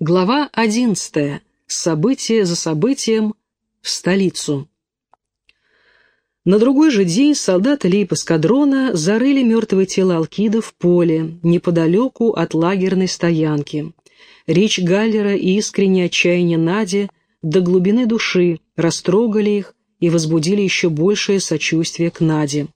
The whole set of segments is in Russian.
Глава одиннадцатая. Событие за событием в столицу. На другой же день солдаты лейб-эскадрона зарыли мертвое тело Алкида в поле, неподалеку от лагерной стоянки. Речь Галлера и искреннее отчаяние Нади до глубины души растрогали их и возбудили еще большее сочувствие к Наде.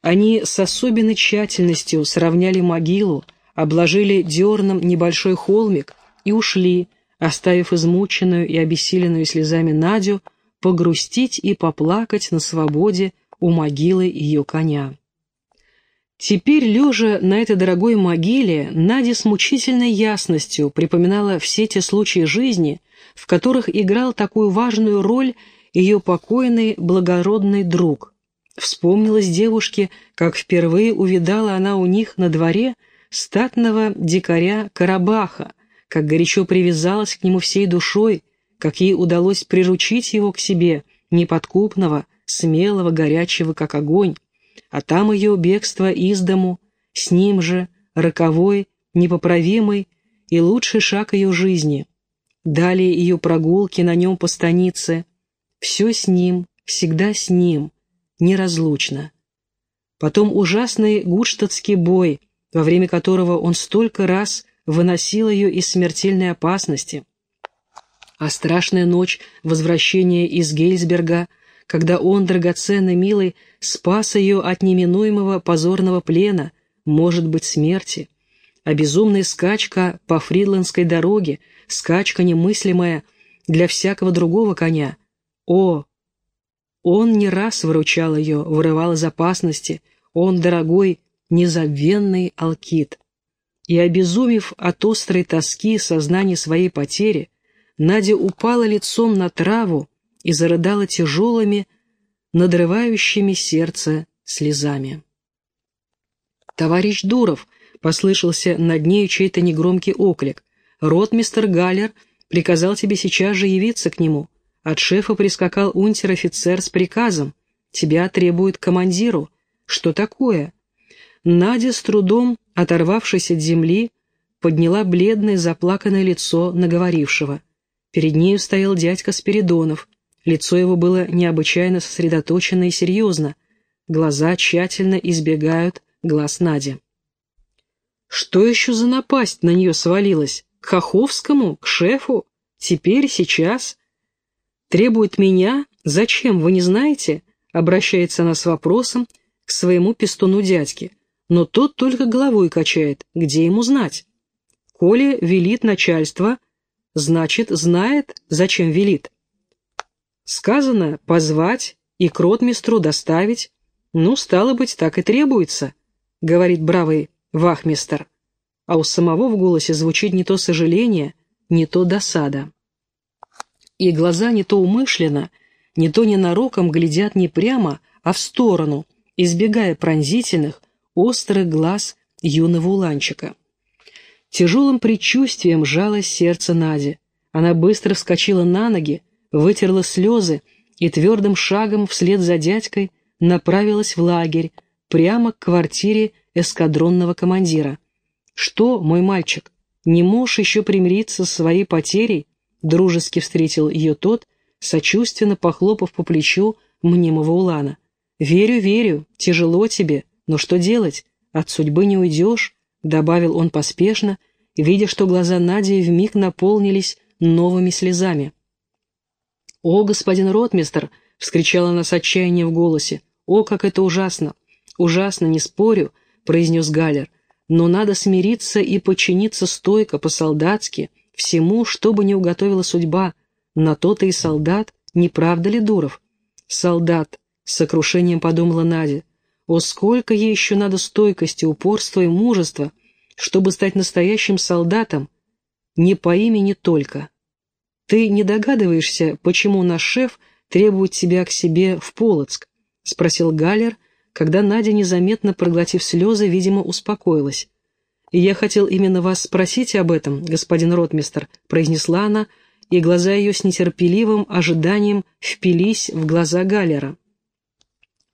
Они с особенной тщательностью сравняли могилу, обложили дерном небольшой холмик, и ушли, оставив измученную и обессиленную слезами Надю погрустить и поплакать на свободе у могилы ее коня. Теперь, лежа на этой дорогой могиле, Надя с мучительной ясностью припоминала все те случаи жизни, в которых играл такую важную роль ее покойный благородный друг. Вспомнилась девушке, как впервые увидала она у них на дворе статного дикаря Карабаха, как горячо привязалась к нему всей душой, как ей удалось приручить его к себе, неподкупного, смелого, горячего, как огонь, а там ее бегство из дому, с ним же, роковой, непоправимый и лучший шаг ее жизни. Далее ее прогулки на нем по станице. Все с ним, всегда с ним, неразлучно. Потом ужасный гудштадтский бой, во время которого он столько раз выносил ее из смертельной опасности. А страшная ночь возвращения из Гейсберга, когда он, драгоценный милый, спас ее от неминуемого позорного плена, может быть, смерти. А безумная скачка по Фридландской дороге, скачка немыслимая для всякого другого коня. О! Он не раз выручал ее, вырывал из опасности, он, дорогой, незабвенный Алкит. И, обезумев от острой тоски сознания своей потери, Надя упала лицом на траву и зарыдала тяжелыми, надрывающими сердце слезами. «Товарищ Дуров!» — послышался над нею чей-то негромкий оклик. «Ротмистер Галлер приказал тебе сейчас же явиться к нему. От шефа прискакал унтер-офицер с приказом. Тебя требует командиру. Что такое?» Надя с трудом оторвавшись от земли, подняла бледное заплаканное лицо наговорившего. Перед нею стоял дядька Спиридонов. Лицо его было необычайно сосредоточено и серьезно. Глаза тщательно избегают глаз Нади. Что еще за напасть на нее свалилась? К Хоховскому? К шефу? Теперь, сейчас? Требует меня? Зачем, вы не знаете? Обращается она с вопросом к своему пестуну дядьке но тот только головой качает, где ему знать. Коли велит начальство, значит, знает, зачем велит. Сказано позвать и к ротмистру доставить, ну, стало быть, так и требуется, говорит бравый вахмистер, а у самого в голосе звучит не то сожаление, не то досада. И глаза не то умышленно, не то ненароком глядят не прямо, а в сторону, избегая пронзительных, острых глаз юного уланчика. Тяжелым предчувствием жалось сердце Нади. Она быстро вскочила на ноги, вытерла слезы и твердым шагом вслед за дядькой направилась в лагерь, прямо к квартире эскадронного командира. «Что, мой мальчик, не можешь еще примириться с своей потерей?» Дружески встретил ее тот, сочувственно похлопав по плечу мнимого улана. «Верю, верю, тяжело тебе, но что делать? От судьбы не уйдешь, добавил он поспешно, видя, что глаза Нади вмиг наполнились новыми слезами. «О, господин ротмистер!» — вскричала она с отчаянием в голосе. «О, как это ужасно! Ужасно, не спорю!» — произнес Галер. «Но надо смириться и подчиниться стойко, по-солдатски, всему, что бы ни уготовила судьба. На то ты и солдат, не правда ли, Дуров?» «Солдат!» — с сокрушением подумала Надя. О, сколько ей еще надо стойкости, упорства и мужества, чтобы стать настоящим солдатом, не по имени только. Ты не догадываешься, почему наш шеф требует тебя к себе в Полоцк? — спросил Галер, когда Надя, незаметно проглотив слезы, видимо, успокоилась. «Я хотел именно вас спросить об этом, господин ротмистер», — произнесла она, и глаза ее с нетерпеливым ожиданием впились в глаза Галера.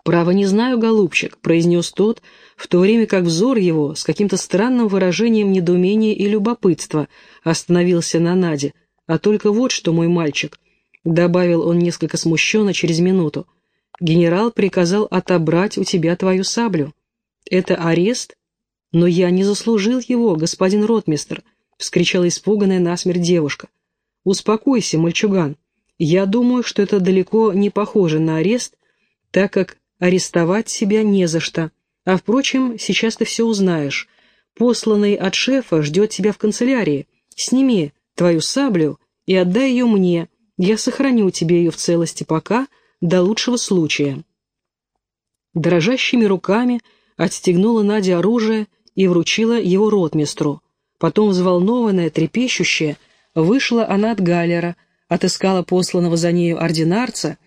«Право не знаю, голубчик», — произнес тот, в то время как взор его с каким-то странным выражением недоумения и любопытства остановился на Наде. «А только вот что, мой мальчик», — добавил он несколько смущенно через минуту, — «генерал приказал отобрать у тебя твою саблю. Это арест? Но я не заслужил его, господин ротмистр», — вскричала испуганная насмерть девушка. «Успокойся, мальчуган. Я думаю, что это далеко не похоже на арест, так как арестовать себя не за что. А, впрочем, сейчас ты все узнаешь. Посланный от шефа ждет тебя в канцелярии. Сними твою саблю и отдай ее мне. Я сохраню тебе ее в целости пока, до лучшего случая». Дрожащими руками отстегнула Надя оружие и вручила его ротмистру. Потом, взволнованная, трепещущая, вышла она от галера, отыскала посланного за нею ординарца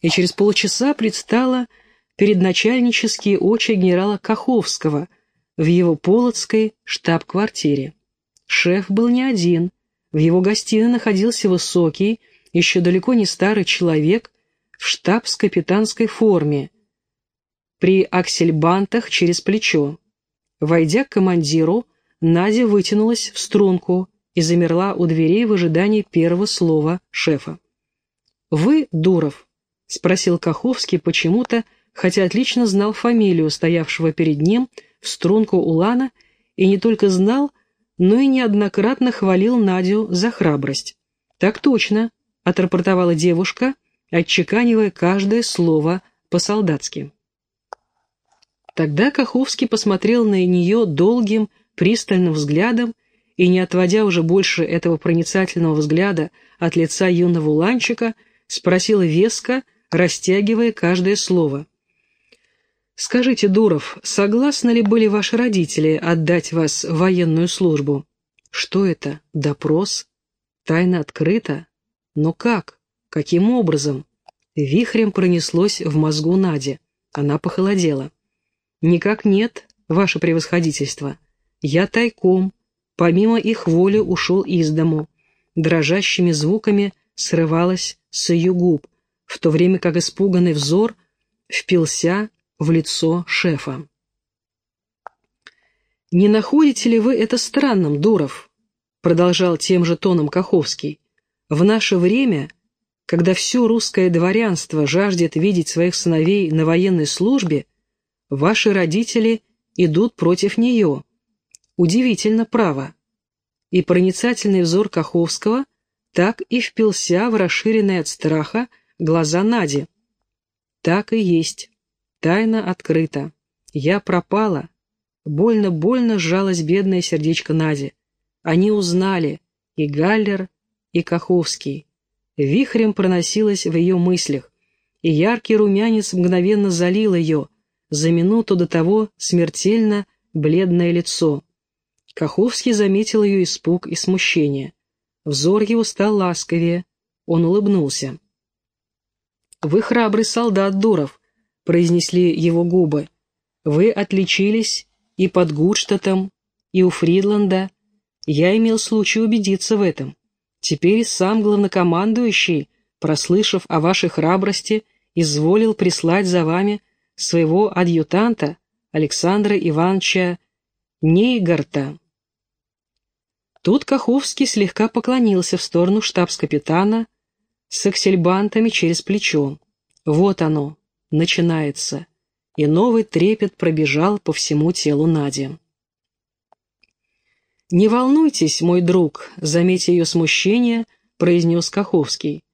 и через полчаса предстала перед начальнические очи генерала Каховского в его полоцкой штаб-квартире. Шеф был не один. В его гостиной находился высокий, еще далеко не старый человек в штабс-капитанской форме, при аксельбантах через плечо. Войдя к командиру, Надя вытянулась в струнку и замерла у дверей в ожидании первого слова шефа. «Вы, Дуров?» — спросил Каховский почему-то, хотя отлично знал фамилию стоявшего перед ним в струнку Улана и не только знал, но и неоднократно хвалил Надю за храбрость. «Так точно», — отрапортовала девушка, отчеканивая каждое слово по-солдатски. Тогда Каховский посмотрел на нее долгим, пристальным взглядом и, не отводя уже больше этого проницательного взгляда от лица юного уланчика, спросил веско, растягивая каждое слово. «Скажите, Дуров, согласны ли были ваши родители отдать вас в военную службу? Что это? Допрос? Тайна открыта? Но как? Каким образом?» Вихрем пронеслось в мозгу Нади. Она похолодела. «Никак нет, ваше превосходительство. Я тайком, помимо их воли, ушел из дому. Дрожащими звуками срывалось с ее губ, в то время как испуганный взор впился в лицо шефа. «Не находите ли вы это странным, Дуров?» продолжал тем же тоном Каховский. «В наше время, когда все русское дворянство жаждет видеть своих сыновей на военной службе, ваши родители идут против нее. Удивительно, право». И проницательный взор Каховского так и впился в расширенные от страха глаза Нади. «Так и есть». Тайна открыта. Я пропала. Больно-больно сжалось бедное сердечко Нади. Они узнали и Галлер, и Каховский. Вихрем проносилось в ее мыслях, и яркий румянец мгновенно залил ее, за минуту до того смертельно бледное лицо. Каховский заметил ее испуг и смущение. Взор его стал ласковее, он улыбнулся. «Вы храбрый солдат, Дуров», произнесли его губы. «Вы отличились и под Гудштадтом, и у Фридланда. Я имел случай убедиться в этом. Теперь сам главнокомандующий, прослышав о вашей храбрости, изволил прислать за вами своего адъютанта Александра Ивановича Нейгарта». Тут Каховский слегка поклонился в сторону штабс-капитана с аксельбантами через плечо. Вот оно, начинается, и новый трепет пробежал по всему телу Нади. «Не волнуйтесь, мой друг», — заметя ее смущение, произнес Каховский.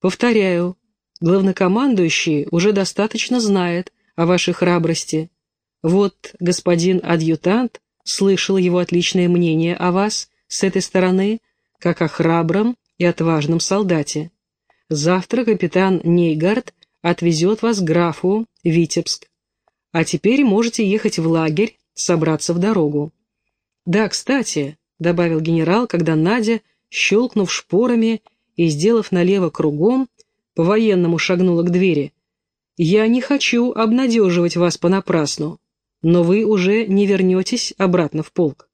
«Повторяю, главнокомандующий уже достаточно знает о вашей храбрости. Вот господин адъютант слышал его отличное мнение о вас с этой стороны, как о храбром и отважном солдате. Завтра капитан Нейгард отвезет вас к графу Витебск. А теперь можете ехать в лагерь, собраться в дорогу. Да, кстати, — добавил генерал, когда Надя, щелкнув шпорами и сделав налево кругом, по-военному шагнула к двери, «Я не хочу обнадеживать вас понапрасну, но вы уже не вернетесь обратно в полк».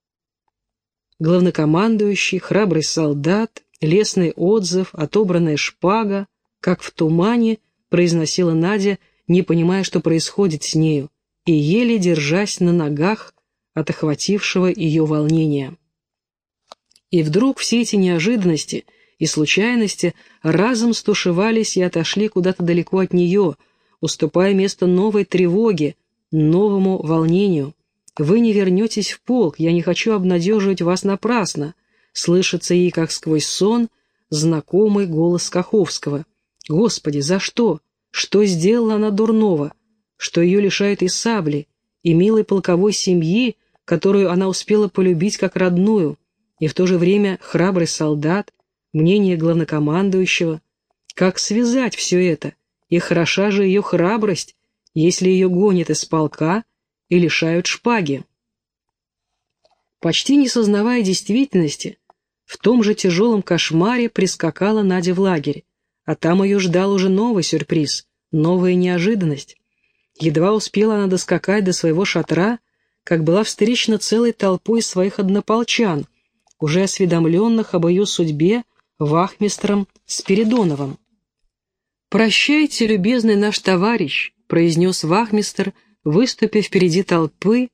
Главнокомандующий, храбрый солдат, лесный отзыв, отобранная шпага, как в тумане — произносила Надя, не понимая, что происходит с нею, и еле держась на ногах от охватившего ее волнения. И вдруг все эти неожиданности и случайности разом стушевались и отошли куда-то далеко от нее, уступая место новой тревоге, новому волнению. «Вы не вернетесь в полк, я не хочу обнадеживать вас напрасно», слышится ей, как сквозь сон, знакомый голос Каховского. «Господи, за что? Что сделала она дурного? Что ее лишают и сабли, и милой полковой семьи, которую она успела полюбить как родную, и в то же время храбрый солдат, мнение главнокомандующего. Как связать все это? И хороша же ее храбрость, если ее гонят из полка и лишают шпаги. Почти не сознавая действительности, в том же тяжелом кошмаре прискакала Надя в лагерь, а там ее ждал уже новый сюрприз, новая неожиданность. Едва успела она доскакать до своего шатра, как была встречена целой толпой своих однополчан, уже осведомленных об ее судьбе вахмистром Спиридоновым. «Прощайте, любезный наш товарищ», — произнес вахмистр, выступив впереди толпы,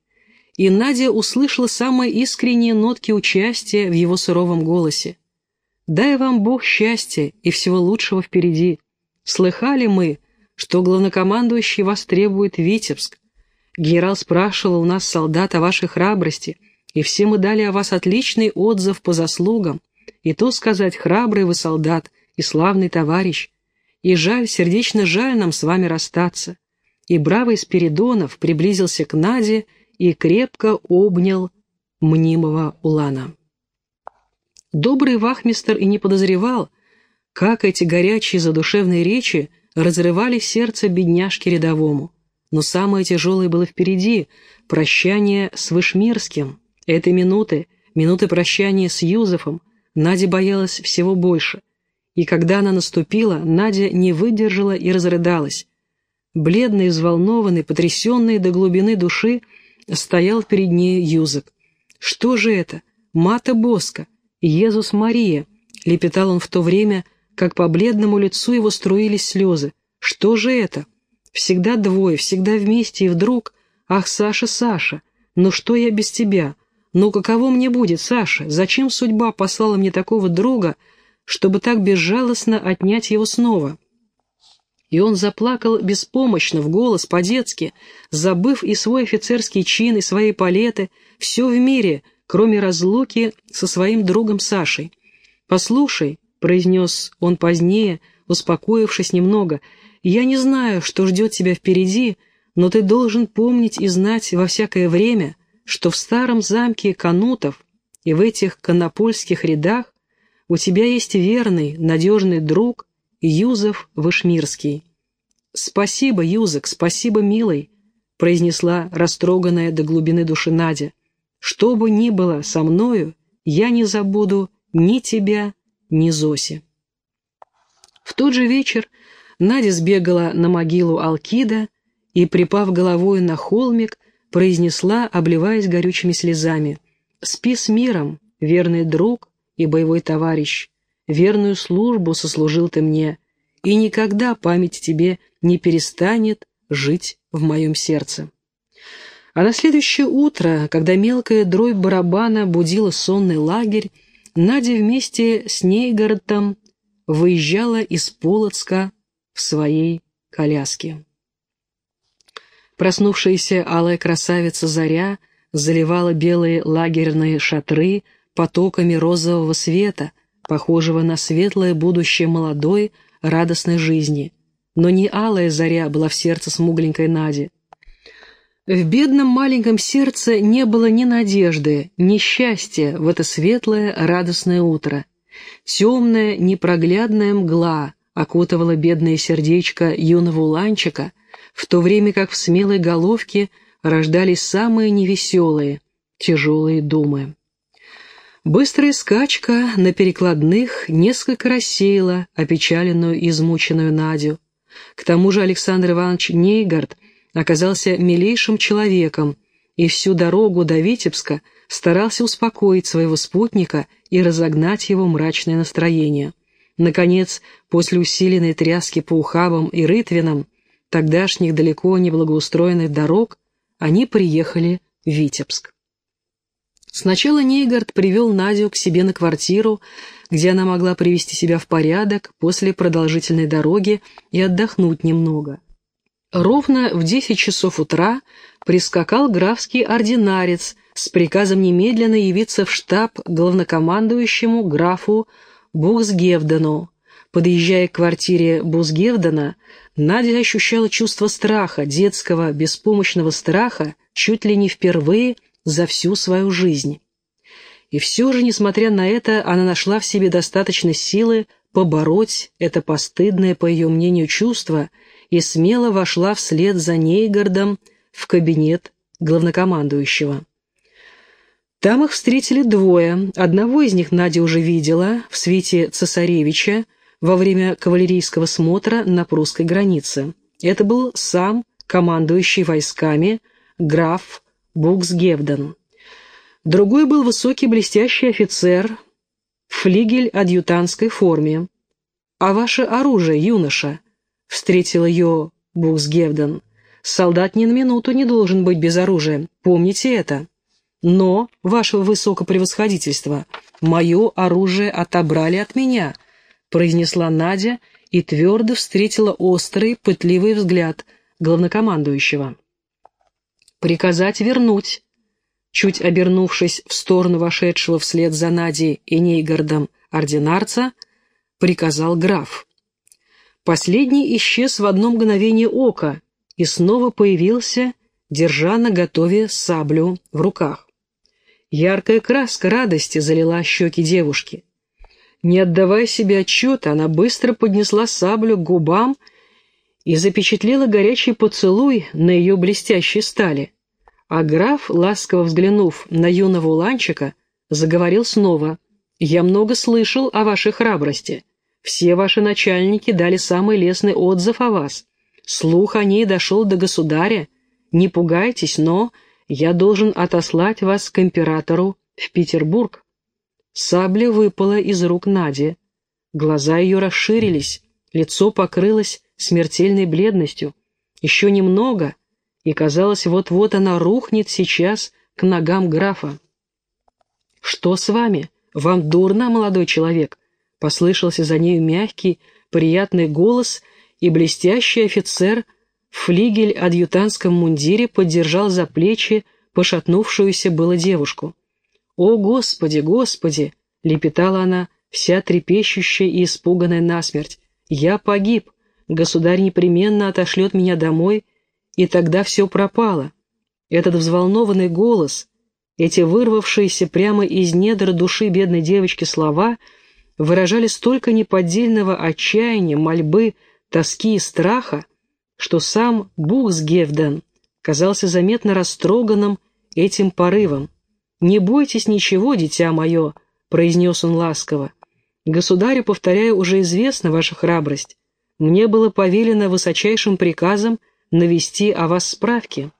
и Надя услышала самые искренние нотки участия в его суровом голосе. «Дай вам Бог счастья и всего лучшего впереди. Слыхали мы, что главнокомандующий вас требует Витебск. Генерал спрашивал у нас солдат о вашей храбрости, и все мы дали о вас отличный отзыв по заслугам. И то сказать, храбрый вы солдат и славный товарищ. И жаль, сердечно жаль нам с вами расстаться. И бравый Спиридонов приблизился к Наде и крепко обнял мнимого Улана. Добрый вахмистер и не подозревал, как эти горячие задушевные речи разрывали сердце бедняжки рядовому. Но самое тяжелое было впереди — прощание с Вышмирским. Этой минуты, минуты прощания с Юзефом, Надя боялась всего больше. И когда она наступила, Надя не выдержала и разрыдалась. Бледный, взволнованный, потрясенный до глубины души, стоял перед ней Юзек. «Что же это? Мата Боска! Иисус Мария!» — лепетал он в то время, как по бледному лицу его струились слезы. «Что же это? Всегда двое, всегда вместе, и вдруг... Ах, Саша, Саша, ну что я без тебя? Ну каково мне будет, Саша? Зачем судьба послала мне такого друга, чтобы так безжалостно отнять его снова?» И он заплакал беспомощно, в голос, по-детски, забыв и свой офицерский чин, и свои палеты, все в мире, кроме разлуки со своим другом Сашей. «Послушай», — произнес он позднее, успокоившись немного, «я не знаю, что ждет тебя впереди, но ты должен помнить и знать во всякое время, что в старом замке Канутов и в этих конопольских рядах у тебя есть верный, надежный друг — Юзеф Вышмирский. «Спасибо, Юзек, спасибо, милый», — произнесла растроганная до глубины души Надя. «Что бы ни было со мною, я не забуду ни тебя, ни Зоси». В тот же вечер Надя сбегала на могилу Алкида и, припав головой на холмик, произнесла, обливаясь горючими слезами, «Спи с миром, верный друг и боевой товарищ, верную службу сослужил ты мне, и никогда память тебе не перестанет жить в моем сердце». А на следующее утро, когда мелкая дробь барабана будила сонный лагерь, Надя вместе с Нейгородом выезжала из Полоцка в своей коляске. Проснувшаяся алая красавица Заря заливала белые лагерные шатры потоками розового света, похожего на светлое будущее молодой, радостной жизни. Но не алая заря была в сердце смугленькой Нади. В бедном маленьком сердце не было ни надежды, ни счастья в это светлое, радостное утро. Темная, непроглядная мгла окутывала бедное сердечко юного уланчика, в то время как в смелой головке рождались самые невеселые, тяжелые думы. Быстрая скачка на перекладных несколько рассеяла опечаленную измученную Надю. К тому же Александр Иванович Нейгард оказался милейшим человеком и всю дорогу до Витебска старался успокоить своего спутника и разогнать его мрачное настроение. Наконец, после усиленной тряски по ухабам и рытвинам, тогдашних далеко не благоустроенных дорог, они приехали в Витебск. Сначала Нейгард привел Надю к себе на квартиру, где она могла привести себя в порядок после продолжительной дороги и отдохнуть немного. Ровно в десять часов утра прискакал графский ординарец с приказом немедленно явиться в штаб главнокомандующему графу Бухсгевдену. Подъезжая к квартире Бузгевдена, Надя ощущала чувство страха, детского, беспомощного страха, чуть ли не впервые за всю свою жизнь. И все же, несмотря на это, она нашла в себе достаточно силы побороть это постыдное, по ее мнению, чувство и смело вошла вслед за Нейгардом в кабинет главнокомандующего. Там их встретили двое. Одного из них Надя уже видела в свете цесаревича во время кавалерийского смотра на прусской границе. Это был сам командующий войсками граф Буксгевден. Другой был высокий блестящий офицер в флигель-адъютантской форме. «А ваше оружие, юноша?» — встретил ее Буксгевден. «Солдат ни на минуту не должен быть без оружия, помните это. Но, ваше высокопревосходительство, мое оружие отобрали от меня», — произнесла Надя и твердо встретила острый, пытливый взгляд главнокомандующего. «Приказать вернуть», чуть обернувшись в сторону вошедшего вслед за Надей и Нейгардом ординарца, приказал граф. Последний исчез в одно мгновение ока и снова появился, держа на готове саблю в руках. Яркая краска радости залила щеки девушки. Не отдавая себе отчета, она быстро поднесла саблю к губам и запечатлела горячий поцелуй на ее блестящей стали. А граф, ласково взглянув на юного уланчика, заговорил снова. «Я много слышал о вашей храбрости. Все ваши начальники дали самый лестный отзыв о вас. Слух о ней дошел до государя. Не пугайтесь, но я должен отослать вас к императору в Петербург». Сабля выпала из рук Нади. Глаза ее расширились, лицо покрылось смертельной бледностью. Еще немного — и, казалось, вот-вот она рухнет сейчас к ногам графа. «Что с вами? Вам дурно, молодой человек?» Послышался за нею мягкий, приятный голос, и блестящий офицер в флигель-адъютантском мундире поддержал за плечи пошатнувшуюся было девушку. «О, Господи, Господи!» — лепетала она, вся трепещущая и испуганная насмерть. «Я погиб. Государь непременно отошлет меня домой и тогда все пропало. Этот взволнованный голос, эти вырвавшиеся прямо из недр души бедной девочки слова выражали столько неподдельного отчаяния, мольбы, тоски и страха, что сам Бухсгевден казался заметно растроганным этим порывом. «Не бойтесь ничего, дитя мое», — произнес он ласково. «Государю, повторяю, уже известна ваша храбрость. Мне было повелено высочайшим приказом — навести о вас справки.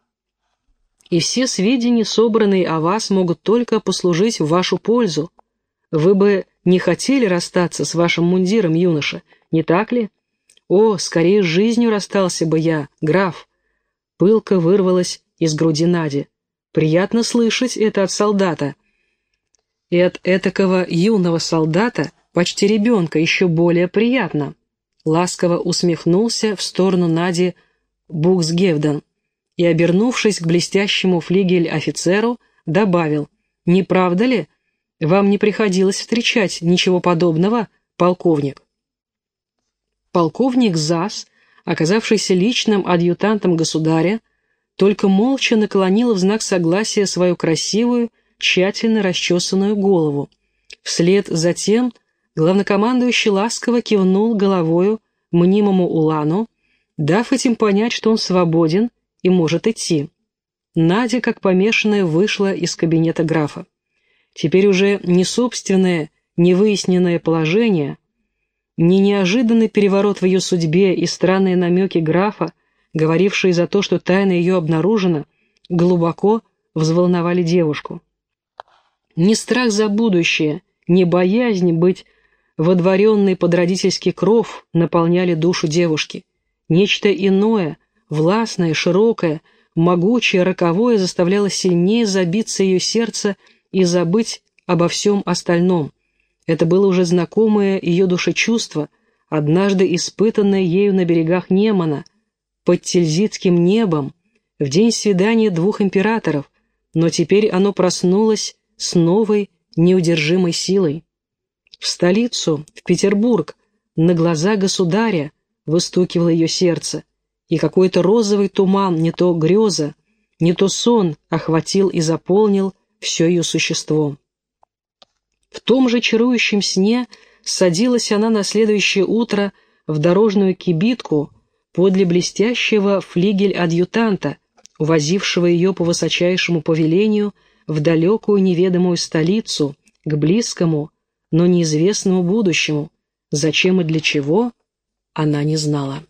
И все сведения, собранные о вас, могут только послужить в вашу пользу. Вы бы не хотели расстаться с вашим мундиром, юноша, не так ли? О, скорее с жизнью расстался бы я, граф. Пылка вырвалась из груди Нади. Приятно слышать это от солдата. И от этакого юного солдата, почти ребенка, еще более приятно. Ласково усмехнулся в сторону Нади Буксгевден и, обернувшись к блестящему флигель-офицеру, добавил, «Не правда ли? Вам не приходилось встречать ничего подобного, полковник?» Полковник ЗАС, оказавшийся личным адъютантом государя, только молча наклонил в знак согласия свою красивую, тщательно расчесанную голову. Вслед за тем главнокомандующий ласково кивнул головою мнимому Улану, дав этим понять, что он свободен и может идти. Надя, как помешанная, вышла из кабинета графа. Теперь уже не собственное, невыясненное положение, не неожиданный переворот в ее судьбе и странные намеки графа, говорившие за то, что тайна ее обнаружена, глубоко взволновали девушку. Ни страх за будущее, ни боязнь быть водворенной под родительский кров наполняли душу девушки – Нечто иное, властное, широкое, могучее, роковое заставляло сильнее забиться ее сердце и забыть обо всем остальном. Это было уже знакомое ее душечувство, однажды испытанное ею на берегах Немана, под Тильзитским небом, в день свидания двух императоров, но теперь оно проснулось с новой, неудержимой силой. В столицу, в Петербург, на глаза государя выстукивало ее сердце, и какой-то розовый туман, не то греза, не то сон охватил и заполнил все ее существо. В том же чарующем сне садилась она на следующее утро в дорожную кибитку подле блестящего флигель-адъютанта, увозившего ее по высочайшему повелению в далекую неведомую столицу, к близкому, но неизвестному будущему, зачем и для чего, она не знала.